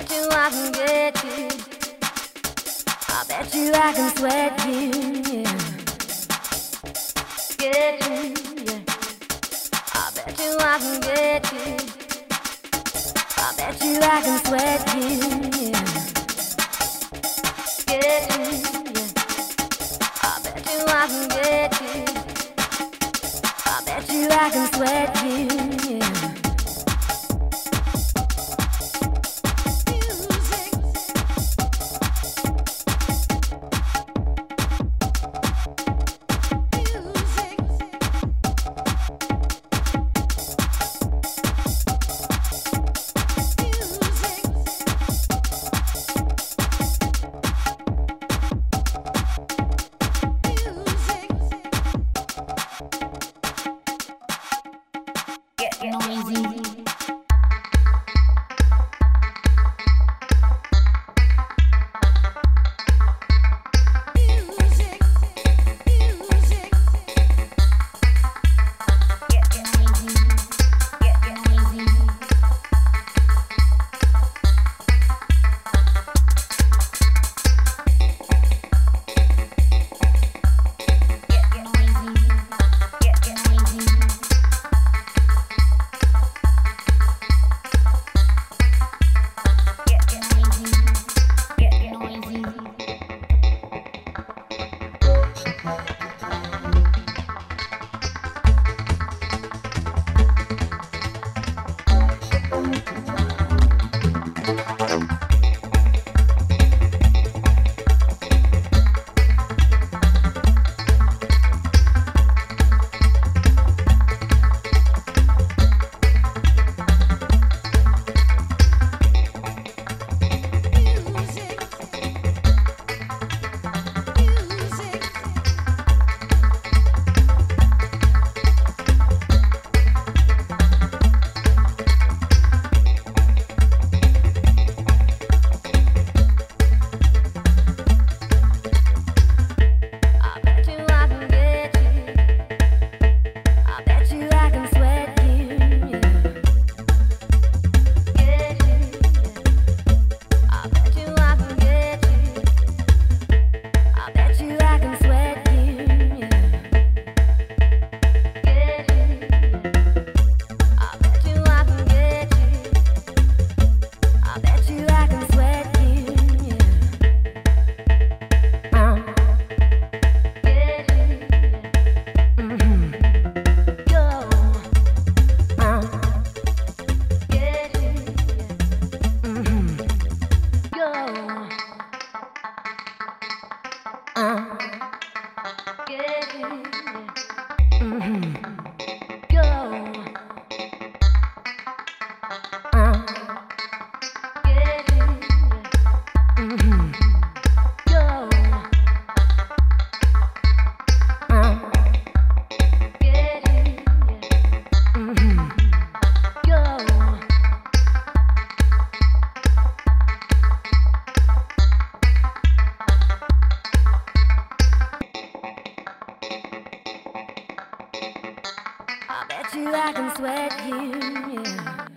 bet you I can get you. I bet you I can sweat you. Yeah. Get you. Yeah. I bet you I can get you. I bet you I can sweat you. Yeah. Get you. Yeah. I bet you I can get you. I bet you I can sweat you. Yeah. I I bet you I can sweat you. Yeah.